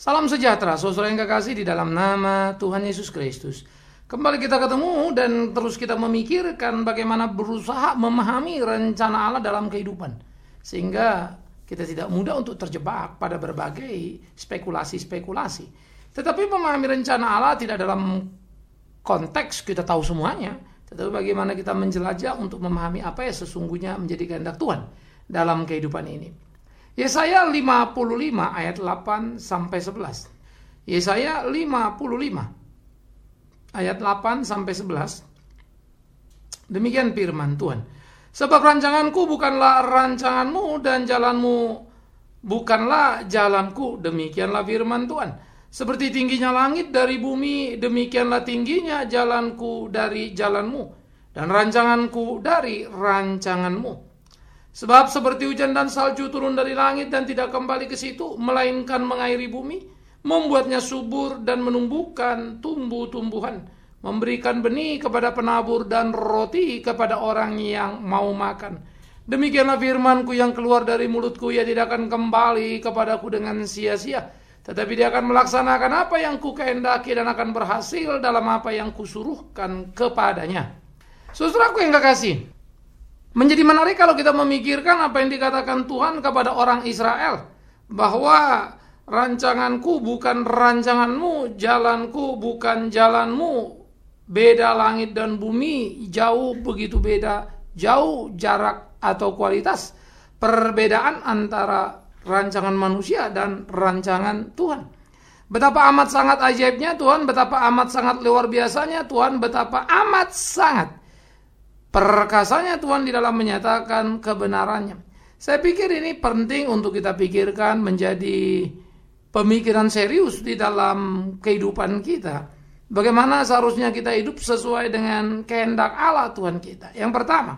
Salam sejahtera, saudara yang kekasih di dalam nama Tuhan Yesus Kristus. Kembali kita ketemu dan terus kita memikirkan bagaimana berusaha memahami rencana Allah dalam kehidupan. Sehingga kita tidak mudah untuk terjebak pada berbagai spekulasi-spekulasi. Tetapi memahami rencana Allah tidak dalam konteks kita tahu semuanya. Tetapi bagaimana kita menjelajah untuk memahami apa yang sesungguhnya menjadi kehendak Tuhan dalam kehidupan ini. Yesaya 55 ayat 8 sampai 11. Yesaya 55 ayat 8 sampai 11. Demikian firman Tuhan. Sebab rancanganku bukanlah rancanganmu dan jalanmu bukanlah jalanku. Demikianlah firman Tuhan. Seperti tingginya langit dari bumi, demikianlah tingginya jalanku dari jalanmu, dan rancanganku dari rancanganmu. Sebab seperti hujan dan salju turun dari langit dan tidak kembali ke situ, melainkan mengairi bumi, membuatnya subur dan menumbuhkan tumbuh-tumbuhan, memberikan benih kepada penabur dan roti kepada orang yang mau makan. Demikianlah firmanku yang keluar dari mulutku, ia tidak akan kembali kepadaku dengan sia-sia, tetapi dia akan melaksanakan apa yang ku kehendaki dan akan berhasil dalam apa yang kusuruhkan kepadanya. Saudaraku yang kekasih, Menjadi menarik kalau kita memikirkan apa yang dikatakan Tuhan kepada orang Israel bahwa rancanganku bukan rancanganmu, jalanku bukan jalanmu, beda langit dan bumi, jauh begitu beda, jauh jarak atau kualitas perbedaan antara rancangan manusia dan rancangan Tuhan. Betapa amat sangat ajaibnya Tuhan, betapa amat sangat luar biasanya Tuhan, betapa amat sangat perkasanya Tuhan di dalam menyatakan kebenarannya. Saya pikir ini penting untuk kita pikirkan menjadi pemikiran serius di dalam kehidupan kita. Bagaimana seharusnya kita hidup sesuai dengan kehendak Allah Tuhan kita. Yang pertama,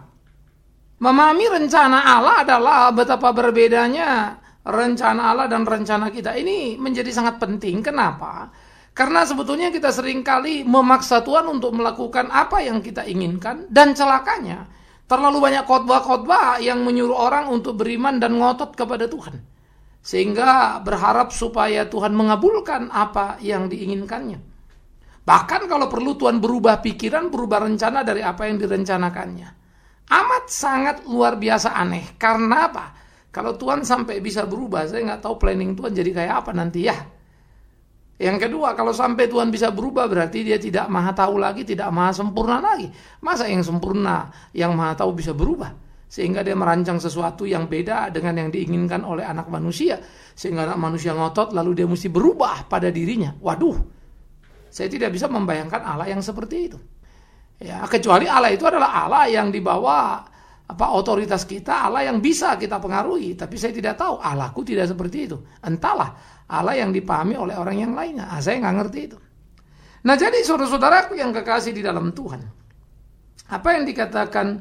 memahami rencana Allah adalah betapa berbedanya rencana Allah dan rencana kita. Ini menjadi sangat penting. Kenapa? Karena sebetulnya kita sering kali memaksa Tuhan untuk melakukan apa yang kita inginkan dan celakanya terlalu banyak khotbah-khotbah yang menyuruh orang untuk beriman dan ngotot kepada Tuhan. Sehingga berharap supaya Tuhan mengabulkan apa yang diinginkannya. Bahkan kalau perlu Tuhan berubah pikiran, berubah rencana dari apa yang direncanakannya. Amat sangat luar biasa aneh. Karena apa? Kalau Tuhan sampai bisa berubah, saya nggak tahu planning Tuhan jadi kayak apa nanti ya. Yang kedua, kalau sampai Tuhan bisa berubah berarti dia tidak maha tahu lagi, tidak maha sempurna lagi. Masa yang sempurna, yang maha tahu bisa berubah? Sehingga dia merancang sesuatu yang beda dengan yang diinginkan oleh anak manusia. Sehingga anak manusia ngotot lalu dia mesti berubah pada dirinya. Waduh, saya tidak bisa membayangkan Allah yang seperti itu. Ya, kecuali Allah itu adalah Allah yang dibawa apa otoritas kita, Allah yang bisa kita pengaruhi. Tapi saya tidak tahu, Allahku tidak seperti itu. Entahlah, Allah yang dipahami oleh orang yang lainnya. Ah, saya nggak ngerti itu. Nah jadi saudara-saudaraku yang kekasih di dalam Tuhan. Apa yang dikatakan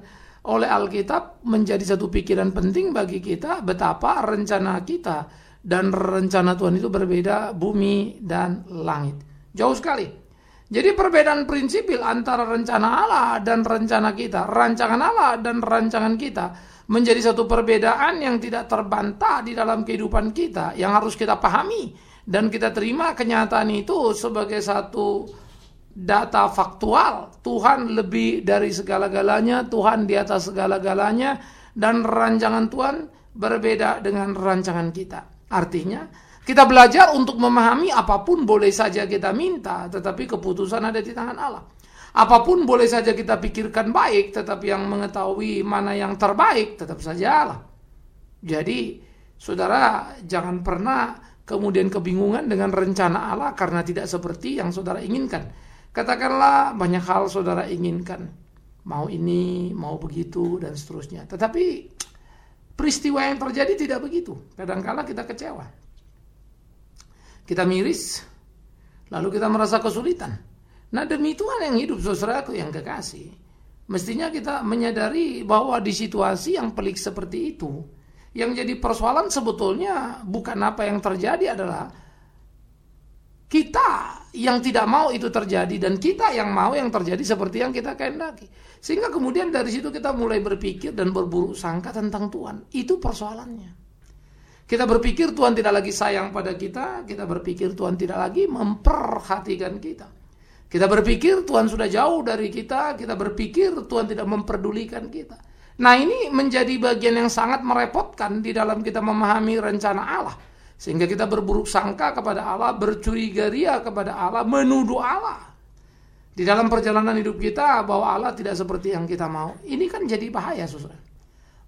oleh Alkitab menjadi satu pikiran penting bagi kita betapa rencana kita dan rencana Tuhan itu berbeda bumi dan langit. Jauh sekali. Jadi perbedaan prinsipil antara rencana Allah dan rencana kita, rancangan Allah dan rancangan kita menjadi satu perbedaan yang tidak terbantah di dalam kehidupan kita yang harus kita pahami dan kita terima kenyataan itu sebagai satu data faktual. Tuhan lebih dari segala-galanya Tuhan di atas segala-galanya dan rancangan Tuhan berbeda dengan rancangan kita. Artinya kita belajar untuk memahami apa pun boleh saja kita minta tetapi keputusan ada di tangan Allah Apa pun boleh saja kita pikirkan baik, tetapi yang mengetahui mana yang terbaik tetap saja Allah. Jadi, saudara jangan pernah kemudian kebingungan dengan rencana Allah karena tidak seperti yang saudara inginkan. Katakanlah banyak hal saudara inginkan. Mau ini, mau begitu, dan seterusnya. Tetapi peristiwa yang terjadi tidak begitu. Kadangkala kita kecewa. Kita miris, lalu kita merasa kesulitan. Nah demi Tuhan yang hidup saudaraku yang kekasih. Mestinya kita menyadari bahwa di situasi yang pelik seperti itu. Yang jadi persoalan sebetulnya bukan apa yang terjadi adalah kita yang tidak mau itu terjadi dan kita yang mau yang terjadi seperti yang kita kehendaki. Sehingga kemudian dari situ kita mulai berpikir dan berburuk sangka tentang Tuhan. Itu persoalannya. Kita berpikir Tuhan tidak lagi sayang pada kita, kita berpikir Tuhan tidak lagi memperhatikan kita. Kita berpikir Tuhan sudah jauh dari kita, kita berpikir Tuhan tidak memperdulikan kita. Nah ini menjadi bagian yang sangat merepotkan di dalam kita memahami rencana Allah. Sehingga kita berburuk sangka kepada Allah, bercuriga ria kepada Allah, menuduh Allah. Di dalam perjalanan hidup kita bahwa Allah tidak seperti yang kita mau. Ini kan jadi bahaya saudara.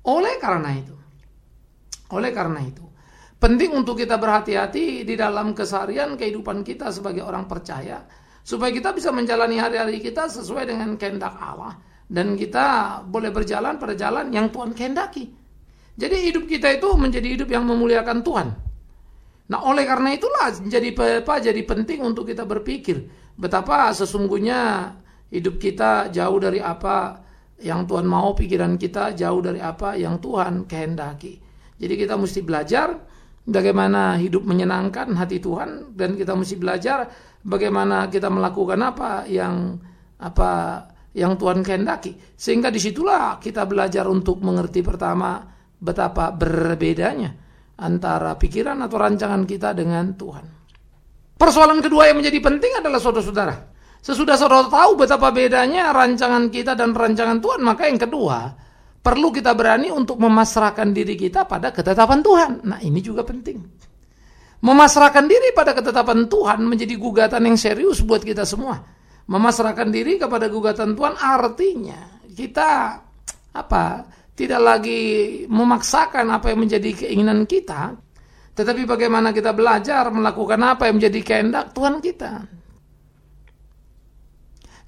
Oleh karena itu, oleh karena itu, penting untuk kita berhati-hati di dalam keseharian kehidupan kita sebagai orang percaya supaya kita bisa menjalani hari-hari kita sesuai dengan kehendak Allah dan kita boleh berjalan pada jalan yang Tuhan kehendaki. Jadi hidup kita itu menjadi hidup yang memuliakan Tuhan. Nah, oleh karena itulah jadi apa jadi penting untuk kita berpikir betapa sesungguhnya hidup kita jauh dari apa yang Tuhan mau, pikiran kita jauh dari apa yang Tuhan kehendaki. Jadi kita mesti belajar bagaimana hidup menyenangkan hati Tuhan dan kita mesti belajar bagaimana kita melakukan apa yang apa yang Tuhan kehendaki. Sehingga di situlah kita belajar untuk mengerti pertama betapa berbedanya antara pikiran atau rancangan kita dengan Tuhan. Persoalan kedua yang menjadi penting adalah saudara-saudara. Sesudah saudara tahu betapa bedanya rancangan kita dan rancangan Tuhan, maka yang kedua, perlu kita berani untuk memasrahkan diri kita pada ketetapan Tuhan. Nah, ini juga penting. Memasrahkan diri pada ketetapan Tuhan menjadi gugatan yang serius buat kita semua. Memasrahkan diri kepada gugatan Tuhan artinya kita apa? Tidak lagi memaksakan apa yang menjadi keinginan kita, tetapi bagaimana kita belajar melakukan apa yang menjadi kehendak Tuhan kita.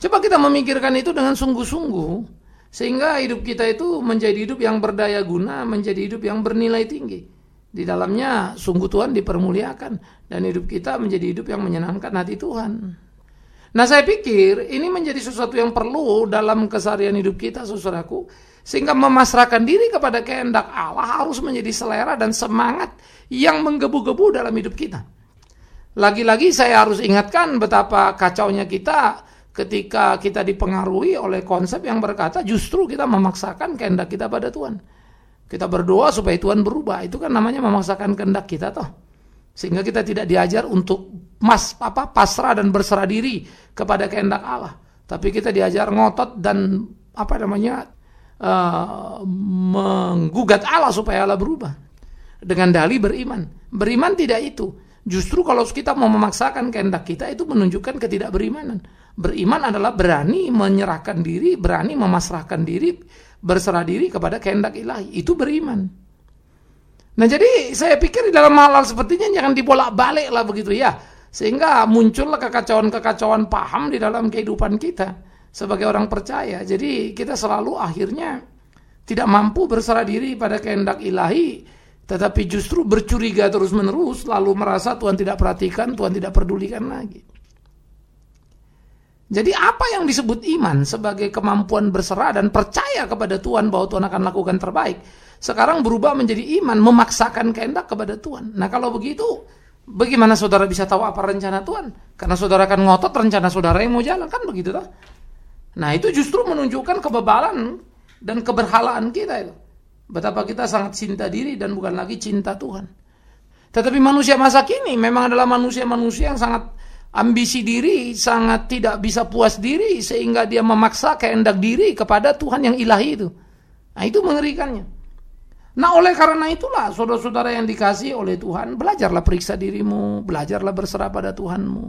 Coba kita memikirkan itu dengan sungguh-sungguh sehingga hidup kita itu menjadi hidup yang berdaya guna, menjadi hidup yang bernilai tinggi. Di dalamnya sungguh Tuhan dipermuliakan dan hidup kita menjadi hidup yang menyenangkan hati Tuhan. Nah saya pikir ini menjadi sesuatu yang perlu dalam keseharian hidup kita saudaraku. Sehingga memasrahkan diri kepada kehendak Allah harus menjadi selera dan semangat yang menggebu-gebu dalam hidup kita. Lagi-lagi saya harus ingatkan betapa kacaunya kita ketika kita dipengaruhi oleh konsep yang berkata justru kita memaksakan kehendak kita pada Tuhan. Kita berdoa supaya Tuhan berubah. Itu kan namanya memaksakan kehendak kita toh. Sehingga kita tidak diajar untuk mas apa pasrah dan berserah diri kepada kehendak Allah. Tapi kita diajar ngotot dan apa namanya uh, menggugat Allah supaya Allah berubah. Dengan dali beriman. Beriman tidak itu. Justru kalau kita mau memaksakan kehendak kita itu menunjukkan ketidakberimanan. Beriman adalah berani menyerahkan diri, berani memasrahkan diri berserah diri kepada kehendak ilahi. Itu beriman. Nah jadi saya pikir di dalam hal-hal sepertinya jangan dibolak-balik lah begitu ya. Sehingga muncullah kekacauan-kekacauan paham di dalam kehidupan kita sebagai orang percaya. Jadi kita selalu akhirnya tidak mampu berserah diri pada kehendak ilahi, tetapi justru bercuriga terus-menerus, lalu merasa Tuhan tidak perhatikan, Tuhan tidak pedulikan lagi. Jadi apa yang disebut iman sebagai kemampuan berserah dan percaya kepada Tuhan bahwa Tuhan akan lakukan terbaik. Sekarang berubah menjadi iman, memaksakan kehendak kepada Tuhan. Nah kalau begitu, bagaimana saudara bisa tahu apa rencana Tuhan? Karena saudara akan ngotot rencana saudara yang mau jalan, kan begitu toh? Nah itu justru menunjukkan kebebalan dan keberhalaan kita itu. Betapa kita sangat cinta diri dan bukan lagi cinta Tuhan. Tetapi manusia masa kini memang adalah manusia-manusia yang sangat ambisi diri, sangat tidak bisa puas diri sehingga dia memaksa kehendak diri kepada Tuhan yang ilahi itu. Nah, itu mengerikannya. Nah, oleh karena itulah saudara-saudara yang dikasih oleh Tuhan, belajarlah periksa dirimu, belajarlah berserah pada Tuhanmu.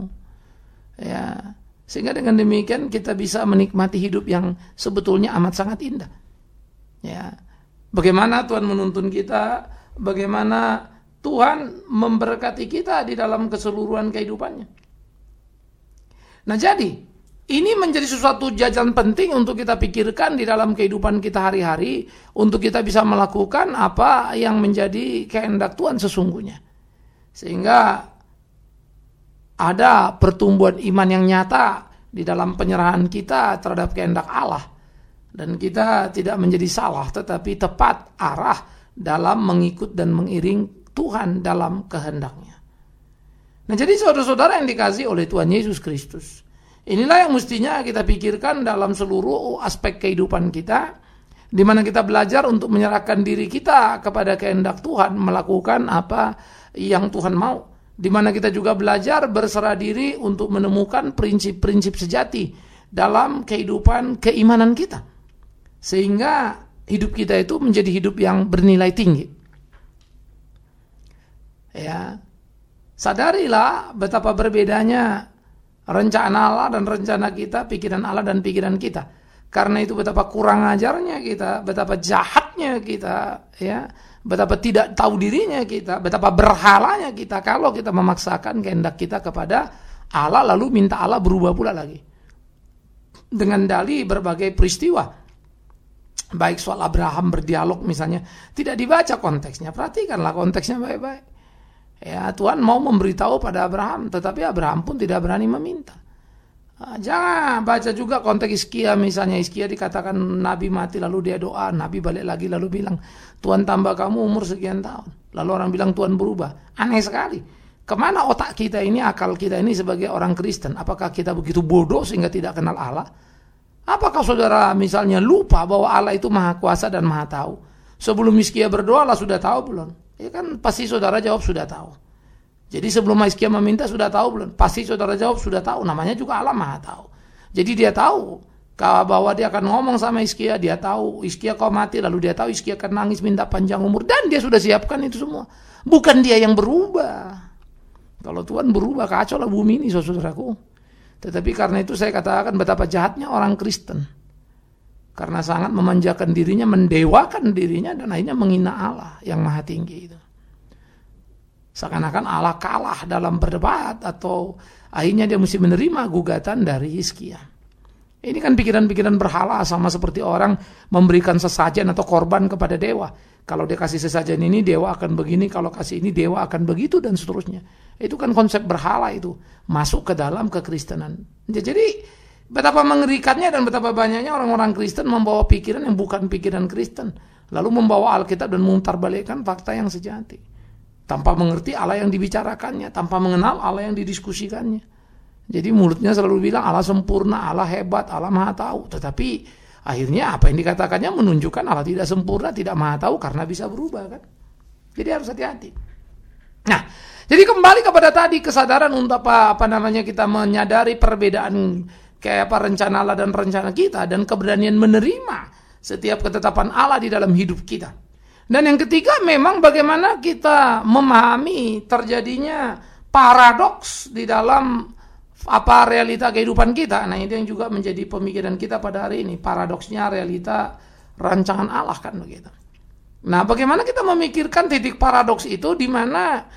Ya, sehingga dengan demikian kita bisa menikmati hidup yang sebetulnya amat sangat indah. Ya. Bagaimana Tuhan menuntun kita, bagaimana Tuhan memberkati kita di dalam keseluruhan kehidupannya. Nah jadi, ini menjadi sesuatu jajan penting untuk kita pikirkan di dalam kehidupan kita hari-hari untuk kita bisa melakukan apa yang menjadi kehendak Tuhan sesungguhnya. Sehingga ada pertumbuhan iman yang nyata di dalam penyerahan kita terhadap kehendak Allah dan kita tidak menjadi salah tetapi tepat arah dalam mengikut dan mengiring Tuhan dalam kehendaknya. Nah jadi saudara-saudara yang dikasih oleh Tuhan Yesus Kristus. Inilah yang mestinya kita pikirkan dalam seluruh aspek kehidupan kita. di mana kita belajar untuk menyerahkan diri kita kepada kehendak Tuhan, melakukan apa yang Tuhan mau. Di mana kita juga belajar berserah diri untuk menemukan prinsip-prinsip sejati dalam kehidupan keimanan kita. Sehingga hidup kita itu menjadi hidup yang bernilai tinggi. Ya. Sadarilah betapa berbedanya rencana Allah dan rencana kita, pikiran Allah dan pikiran kita karena itu betapa kurang ajarnya kita, betapa jahatnya kita, ya, betapa tidak tahu dirinya kita, betapa berhalanya kita kalau kita memaksakan kehendak kita kepada Allah lalu minta Allah berubah pula lagi. Dengan dalih berbagai peristiwa. Baik soal Abraham berdialog misalnya, tidak dibaca konteksnya. Perhatikanlah konteksnya baik-baik. Ya, Tuhan mau memberitahu pada Abraham, tetapi Abraham pun tidak berani meminta. Ah, jangan baca juga konteks Iskia misalnya Iskia dikatakan Nabi mati lalu dia doa Nabi balik lagi lalu bilang Tuhan tambah kamu umur sekian tahun. Lalu orang bilang Tuhan berubah. Aneh sekali. Ke mana otak kita ini akal kita ini sebagai orang Kristen? Apakah kita begitu bodoh sehingga tidak kenal Allah? Apakah saudara misalnya lupa bahwa Allah itu maha kuasa dan maha tahu? Sebelum Iskia berdoa lah sudah tahu belum ya kan pasti saudara jawab sudah tahu jadi sebelum Hizkia meminta sudah tahu belum? Pasti saudara jawab sudah tahu. Namanya juga Allah maha tahu. Jadi dia tahu bahwa dia akan ngomong sama Hizkia. Dia tahu Hizkia kau mati. Lalu dia tahu Hizkia akan nangis minta panjang umur. Dan dia sudah siapkan itu semua. Bukan dia yang berubah. Kalau Tuhan berubah kacau lah bumi ini saudaraku. Tetapi karena itu saya katakan betapa jahatnya orang Kristen. Karena sangat memanjakan dirinya, mendewakan dirinya dan akhirnya menghina Allah yang maha tinggi itu. Seakan-akan Allah kalah dalam berdebat atau akhirnya dia mesti menerima gugatan dari Hizkia. Ini kan pikiran-pikiran berhala sama seperti orang memberikan sesajen atau korban kepada dewa. Kalau dia kasih sesajen ini dewa akan begini, kalau kasih ini dewa akan begitu dan seterusnya. Itu kan konsep berhala itu masuk ke dalam kekristenan. Jadi betapa mengerikannya dan betapa banyaknya orang-orang Kristen membawa pikiran yang bukan pikiran Kristen. Lalu membawa Alkitab dan memutarbalikkan fakta yang sejati tanpa mengerti Allah yang dibicarakannya, tanpa mengenal Allah yang didiskusikannya. Jadi mulutnya selalu bilang Allah sempurna, Allah hebat, Allah maha tahu. Tetapi akhirnya apa yang dikatakannya menunjukkan Allah tidak sempurna, tidak maha tahu karena bisa berubah kan. Jadi harus hati-hati. Nah, jadi kembali kepada tadi kesadaran untuk apa, apa namanya kita menyadari perbedaan kayak apa rencana Allah dan rencana kita dan keberanian menerima setiap ketetapan Allah di dalam hidup kita. Dan yang ketiga memang bagaimana kita memahami terjadinya paradoks di dalam apa realita kehidupan kita. Nah, ini yang juga menjadi pemikiran kita pada hari ini. Paradoksnya realita rancangan Allah kan begitu. Nah, bagaimana kita memikirkan titik paradoks itu di mana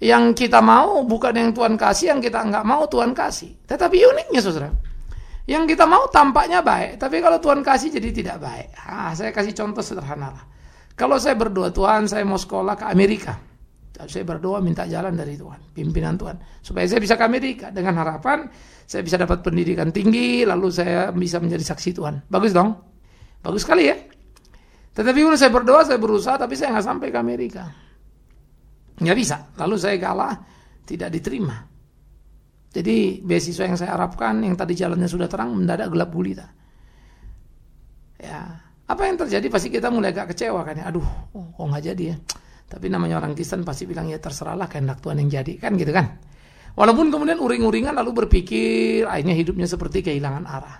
yang kita mau bukan yang Tuhan kasih, yang kita nggak mau Tuhan kasih. Tetapi uniknya saudara, yang kita mau tampaknya baik, tapi kalau Tuhan kasih jadi tidak baik. Ah, saya kasih contoh sederhana lah. Kalau saya berdoa, Tuhan saya mau sekolah ke Amerika. Saya berdoa minta jalan dari Tuhan, pimpinan Tuhan. Supaya saya bisa ke Amerika. Dengan harapan saya bisa dapat pendidikan tinggi, lalu saya bisa menjadi saksi Tuhan. Bagus dong? Bagus sekali ya? Tetapi kalau saya berdoa, saya berusaha, tapi saya nggak sampai ke Amerika. Nggak bisa. Lalu saya kalah, tidak diterima. Jadi beasiswa yang saya harapkan, yang tadi jalannya sudah terang, mendadak gelap gulita. Ya, apa yang terjadi pasti kita mulai agak kecewa kan ya. Aduh, oh, nggak jadi ya. Tapi namanya orang Kristen pasti bilang ya terserahlah kehendak Tuhan yang jadi kan gitu kan. Walaupun kemudian uring-uringan lalu berpikir akhirnya hidupnya seperti kehilangan arah.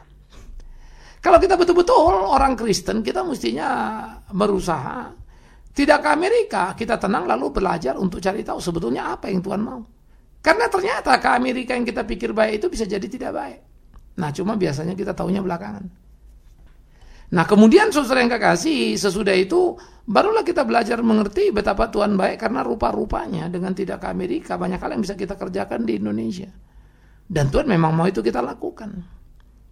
Kalau kita betul-betul orang Kristen kita mestinya berusaha tidak ke Amerika, kita tenang lalu belajar untuk cari tahu sebetulnya apa yang Tuhan mau. Karena ternyata ke Amerika yang kita pikir baik itu bisa jadi tidak baik. Nah cuma biasanya kita tahunya belakangan. Nah kemudian saudara yang kekasih sesudah itu barulah kita belajar mengerti betapa Tuhan baik karena rupa-rupanya dengan tidak ke Amerika banyak hal yang bisa kita kerjakan di Indonesia. Dan Tuhan memang mau itu kita lakukan.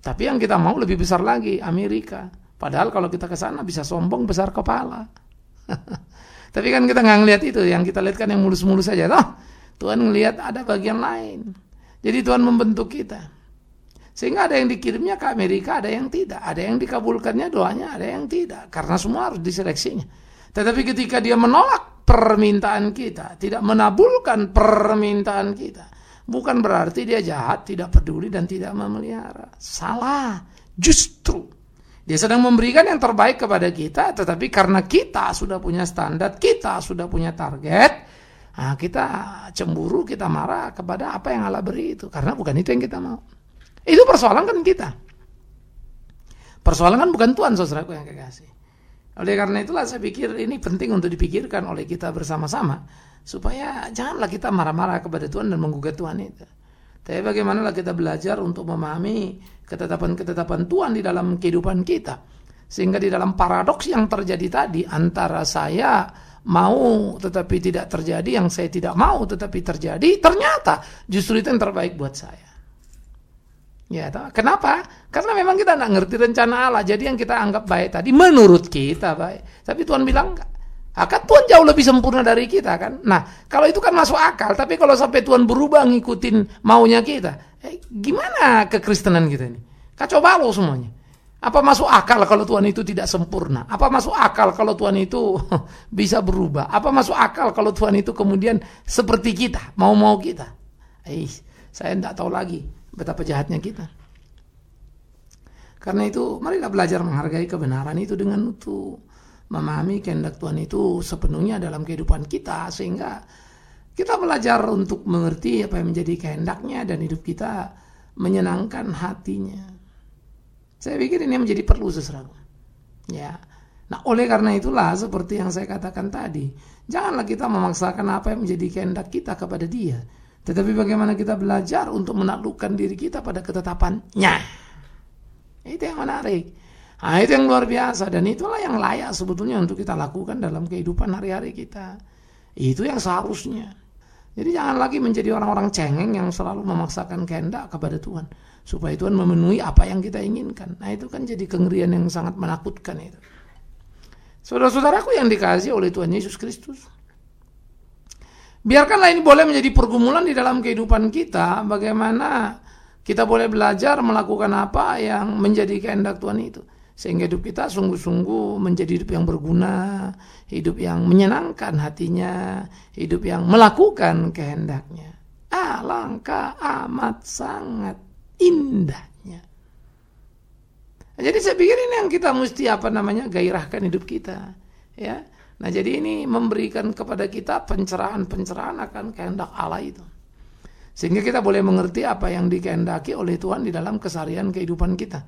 Tapi yang kita mau lebih besar lagi Amerika. Padahal kalau kita ke sana bisa sombong besar kepala. Tapi kan kita nggak ngelihat itu, yang kita lihat kan yang mulus-mulus saja. Toh, Tuhan ngelihat ada bagian lain. Jadi Tuhan membentuk kita. Sehingga ada yang dikirimnya ke Amerika, ada yang tidak. Ada yang dikabulkannya doanya, ada yang tidak. Karena semua harus diseleksinya. Tetapi ketika dia menolak permintaan kita, tidak menabulkan permintaan kita, bukan berarti dia jahat, tidak peduli dan tidak memelihara. Salah. Justru Dia sedang memberikan yang terbaik kepada kita, tetapi karena kita sudah punya standar, kita sudah punya target, nah kita cemburu, kita marah kepada apa yang Allah beri itu, karena bukan itu yang kita mau. Itu persoalan kan kita. Persoalan kan bukan Tuhan, saudaraku yang kekasih. Oleh karena itulah saya pikir ini penting untuk dipikirkan oleh kita bersama-sama, supaya janganlah kita marah-marah kepada Tuhan dan menggugat Tuhan itu. Tapi bagaimana kita belajar untuk memahami ketetapan-ketetapan Tuhan di dalam kehidupan kita. Sehingga di dalam paradoks yang terjadi tadi antara saya mau tetapi tidak terjadi, yang saya tidak mau tetapi terjadi, ternyata justru itu yang terbaik buat saya. Ya, tahu? kenapa? Karena memang kita tidak ngerti rencana Allah. Jadi yang kita anggap baik tadi menurut kita baik. Tapi Tuhan bilang enggak. Akan Tuhan jauh lebih sempurna dari kita kan. Nah, kalau itu kan masuk akal. Tapi kalau sampai Tuhan berubah ngikutin maunya kita, eh, gimana kekristenan kita ini? Kacau balau semuanya. Apa masuk akal kalau Tuhan itu tidak sempurna? Apa masuk akal kalau Tuhan itu bisa berubah? Apa masuk akal kalau Tuhan itu kemudian seperti kita, mau-mau kita? Eh, saya tidak tahu lagi betapa jahatnya kita. Karena itu, marilah belajar menghargai kebenaran itu dengan utuh memahami kehendak Tuhan itu sepenuhnya dalam kehidupan kita sehingga kita belajar untuk mengerti apa yang menjadi kehendaknya dan hidup kita menyenangkan hatinya. Saya pikir ini menjadi perlu sesuatu. Ya. Nah, oleh karena itulah seperti yang saya katakan tadi, janganlah kita memaksakan apa yang menjadi kehendak kita kepada Dia, tetapi bagaimana kita belajar untuk menaklukkan diri kita pada ketetapannya. Itu yang menarik. Nah, itu yang luar biasa dan itulah yang layak sebetulnya untuk kita lakukan dalam kehidupan hari-hari kita. Itu yang seharusnya. Jadi jangan lagi menjadi orang-orang cengeng yang selalu memaksakan kehendak kepada Tuhan supaya Tuhan memenuhi apa yang kita inginkan. Nah, itu kan jadi kengerian yang sangat menakutkan itu. Saudara-saudaraku yang dikasih oleh Tuhan Yesus Kristus. Biarkanlah ini boleh menjadi pergumulan di dalam kehidupan kita bagaimana kita boleh belajar melakukan apa yang menjadi kehendak Tuhan itu. Sehingga hidup kita sungguh-sungguh menjadi hidup yang berguna, hidup yang menyenangkan hatinya, hidup yang melakukan kehendaknya. Alangkah amat sangat indahnya. Jadi saya pikir ini yang kita mesti apa namanya gairahkan hidup kita, ya. Nah jadi ini memberikan kepada kita pencerahan-pencerahan akan kehendak Allah itu. Sehingga kita boleh mengerti apa yang dikehendaki oleh Tuhan di dalam keseharian kehidupan kita.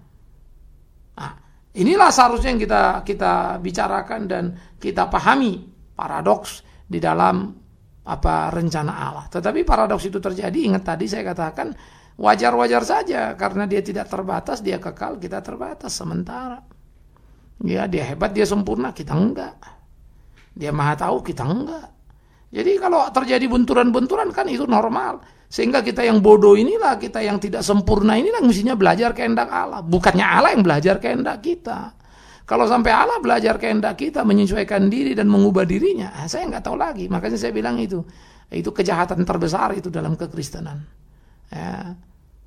Inilah seharusnya yang kita kita bicarakan dan kita pahami paradoks di dalam apa rencana Allah. Tetapi paradoks itu terjadi, ingat tadi saya katakan wajar-wajar saja karena dia tidak terbatas, dia kekal, kita terbatas sementara. Ya, dia hebat, dia sempurna, kita enggak. Dia maha tahu, kita enggak. Jadi kalau terjadi benturan-benturan kan itu normal. Sehingga kita yang bodoh inilah, kita yang tidak sempurna inilah mestinya belajar kehendak Allah. Bukannya Allah yang belajar kehendak kita. Kalau sampai Allah belajar kehendak kita, menyesuaikan diri dan mengubah dirinya, ah, saya nggak tahu lagi. Makanya saya bilang itu, itu kejahatan terbesar itu dalam kekristenan. Ya.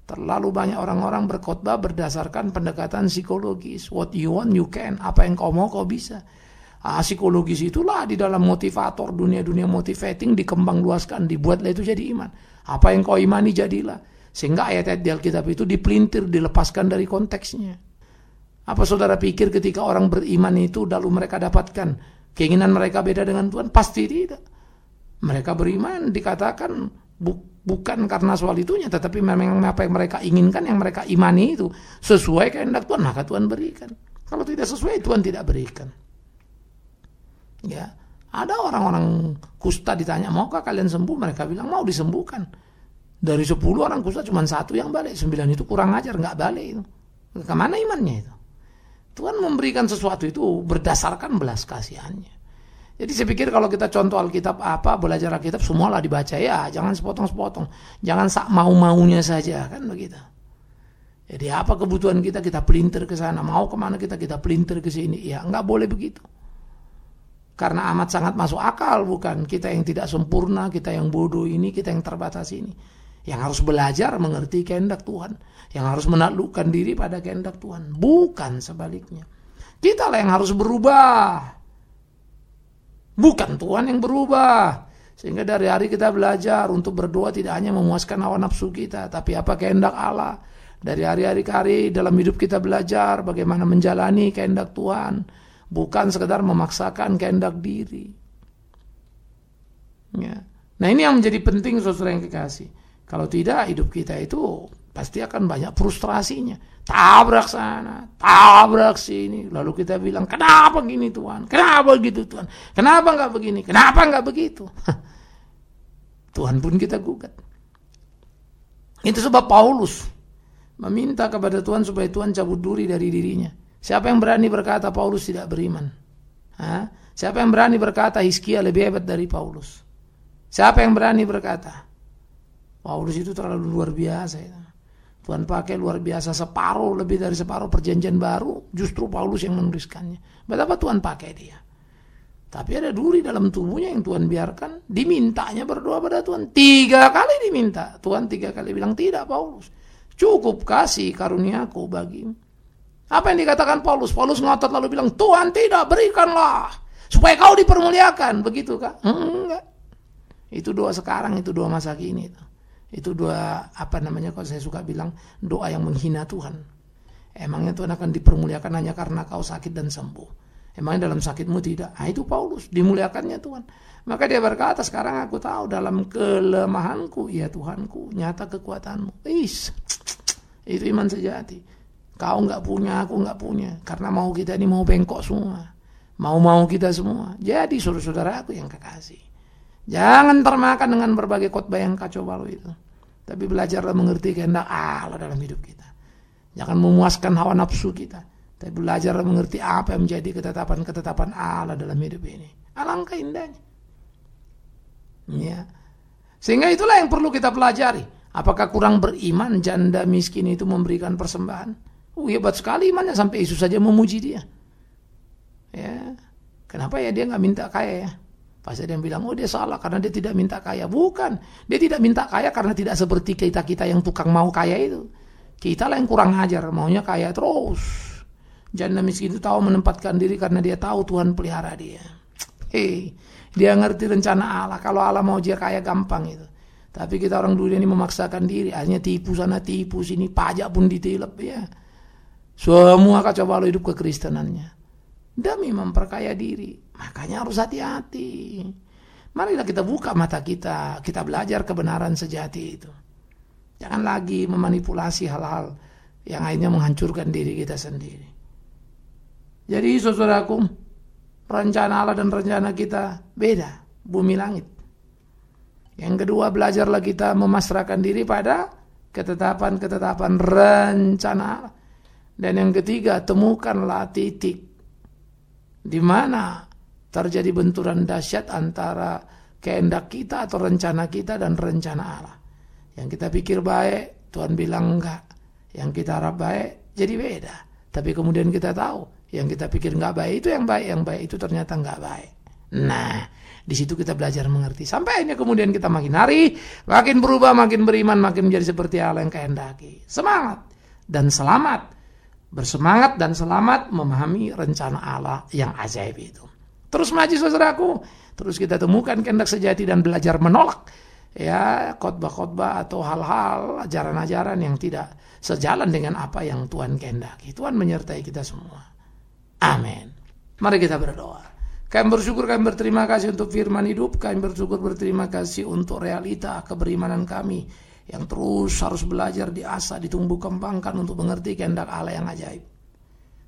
Terlalu banyak orang-orang berkhotbah berdasarkan pendekatan psikologis. What you want, you can. Apa yang kau mau, kau bisa. Ah, psikologis itulah di dalam motivator dunia-dunia motivating dikembang luaskan, dibuatlah itu jadi iman. Apa yang kau imani jadilah. Sehingga ayat-ayat di Alkitab itu dipelintir, dilepaskan dari konteksnya. Apa saudara pikir ketika orang beriman itu lalu mereka dapatkan keinginan mereka beda dengan Tuhan? Pasti tidak. Mereka beriman dikatakan bu bukan karena soal itunya, tetapi memang apa yang mereka inginkan, yang mereka imani itu sesuai kehendak Tuhan, maka Tuhan berikan. Kalau tidak sesuai, Tuhan tidak berikan. Ya, ada orang-orang kusta ditanya, maukah kalian sembuh? Mereka bilang, mau disembuhkan. Dari sepuluh orang kusta cuma satu yang balik. Sembilan itu kurang ajar, nggak balik itu. Ke mana imannya itu? Tuhan memberikan sesuatu itu berdasarkan belas kasihannya. Jadi saya pikir kalau kita contoh Alkitab apa, belajar Alkitab semualah dibaca ya, jangan sepotong-sepotong. Jangan sak mau-maunya saja, kan begitu. Jadi apa kebutuhan kita, kita pelintir ke sana. Mau ke mana kita, kita pelintir ke sini. Ya nggak boleh begitu karena amat sangat masuk akal bukan kita yang tidak sempurna, kita yang bodoh ini, kita yang terbatas ini. Yang harus belajar mengerti kehendak Tuhan, yang harus menaklukkan diri pada kehendak Tuhan, bukan sebaliknya. Kita lah yang harus berubah. Bukan Tuhan yang berubah. Sehingga dari hari kita belajar untuk berdoa tidak hanya memuaskan hawa nafsu kita, tapi apa kehendak Allah. Dari hari-hari ke hari dalam hidup kita belajar bagaimana menjalani kehendak Tuhan. Bukan sekedar memaksakan kehendak diri. Ya. Nah ini yang menjadi penting saudara yang kekasih. Kalau tidak hidup kita itu pasti akan banyak frustrasinya. Tabrak sana, tabrak sini. Lalu kita bilang, kenapa gini Tuhan? Kenapa gitu Tuhan? Kenapa nggak begini? Kenapa nggak begitu? Tuhan pun kita gugat. Itu sebab Paulus meminta kepada Tuhan supaya Tuhan cabut duri dari dirinya. Siapa yang berani berkata Paulus tidak beriman? Hah? Siapa yang berani berkata Hizkia lebih hebat dari Paulus? Siapa yang berani berkata? Paulus itu terlalu luar biasa. Ya. Tuhan pakai luar biasa separuh lebih dari separuh perjanjian baru. Justru Paulus yang menuliskannya. Betapa Tuhan pakai dia. Tapi ada duri dalam tubuhnya yang Tuhan biarkan. Dimintanya berdoa pada Tuhan. Tiga kali diminta. Tuhan tiga kali bilang tidak Paulus. Cukup kasih karuniaku bagimu. Apa yang dikatakan Paulus? Paulus ngotot lalu bilang, Tuhan tidak berikanlah. Supaya kau dipermuliakan. Begitu kak? Enggak. Itu doa sekarang, itu doa masa kini. Itu, itu doa, apa namanya kalau saya suka bilang, doa yang menghina Tuhan. Emangnya Tuhan akan dipermuliakan hanya karena kau sakit dan sembuh. Emangnya dalam sakitmu tidak? Nah, itu Paulus, dimuliakannya Tuhan. Maka dia berkata, sekarang aku tahu dalam kelemahanku, ya Tuhanku, nyata kekuatanmu. Is, itu iman sejati. Kau nggak punya, aku nggak punya. Karena mau kita ini mau bengkok semua. Mau-mau kita semua. Jadi saudara aku yang kekasih. Jangan termakan dengan berbagai khotbah yang kacau balau itu. Tapi belajarlah mengerti kehendak Allah dalam hidup kita. Jangan memuaskan hawa nafsu kita tapi belajar mengerti apa yang menjadi ketetapan-ketetapan Allah dalam hidup ini. Alangkah indahnya. Ya. Sehingga itulah yang perlu kita pelajari. Apakah kurang beriman janda miskin itu memberikan persembahan? Oh, hebat sekali imannya sampai Yesus saja memuji dia. Ya. Kenapa ya dia nggak minta kaya ya? Pasti ada yang bilang, oh dia salah karena dia tidak minta kaya. Bukan, dia tidak minta kaya karena tidak seperti kita-kita yang tukang mau kaya itu. Kita lah yang kurang ajar, maunya kaya terus. Janda miskin itu tahu menempatkan diri karena dia tahu Tuhan pelihara dia. Hei, dia ngerti rencana Allah. Kalau Allah mau dia kaya gampang itu. Tapi kita orang dunia ini memaksakan diri. Akhirnya tipu sana, tipu sini. Pajak pun ditilep ya. Semua kacau balau hidup kekristenannya. Demi memperkaya diri. Makanya harus hati-hati. Marilah kita buka mata kita. Kita belajar kebenaran sejati itu. Jangan lagi memanipulasi hal-hal yang akhirnya menghancurkan diri kita sendiri. Jadi saudaraku, rencana Allah dan rencana kita beda, bumi langit. Yang kedua, belajarlah kita memasrahkan diri pada ketetapan-ketetapan rencana Allah. Dan yang ketiga, temukanlah titik di mana terjadi benturan dahsyat antara kehendak kita atau rencana kita dan rencana Allah. Yang kita pikir baik, Tuhan bilang enggak. Yang kita harap baik, jadi beda. Tapi kemudian kita tahu yang kita pikir nggak baik itu yang baik, yang baik itu ternyata nggak baik. Nah, di situ kita belajar mengerti. Sampai akhirnya kemudian kita makin hari, makin berubah, makin beriman, makin menjadi seperti Allah yang kehendaki. Semangat dan selamat. Bersemangat dan selamat memahami rencana Allah yang ajaib itu. Terus maju saudaraku, terus kita temukan kehendak sejati dan belajar menolak ya khotbah-khotbah atau hal-hal ajaran-ajaran yang tidak sejalan dengan apa yang Tuhan kehendaki. Tuhan menyertai kita semua. Amin. Mari kita berdoa. Kami bersyukur, kami berterima kasih untuk firman hidup. Kami bersyukur, berterima kasih untuk realita keberimanan kami yang terus harus belajar, diasah, ditumbuh kembangkan untuk mengerti kehendak Allah yang ajaib.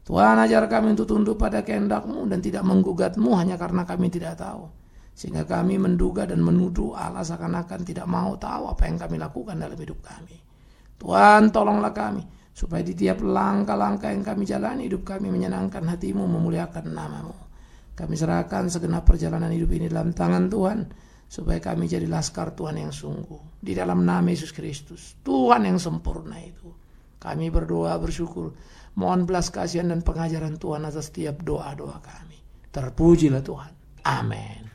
Tuhan ajar kami untuk tunduk pada kehendakmu dan tidak menggugatmu hanya karena kami tidak tahu. Sehingga kami menduga dan menuduh Allah seakan-akan tidak mau tahu apa yang kami lakukan dalam hidup kami. Tuhan tolonglah kami supaya di tiap langkah-langkah yang kami jalani hidup kami menyenangkan hatimu memuliakan namamu kami serahkan segenap perjalanan hidup ini dalam tangan Tuhan supaya kami jadi laskar Tuhan yang sungguh. Di dalam nama Yesus Kristus. Tuhan yang sempurna itu. Kami berdoa bersyukur. Mohon belas kasihan dan pengajaran Tuhan atas setiap doa-doa kami. Terpujilah Tuhan. Amin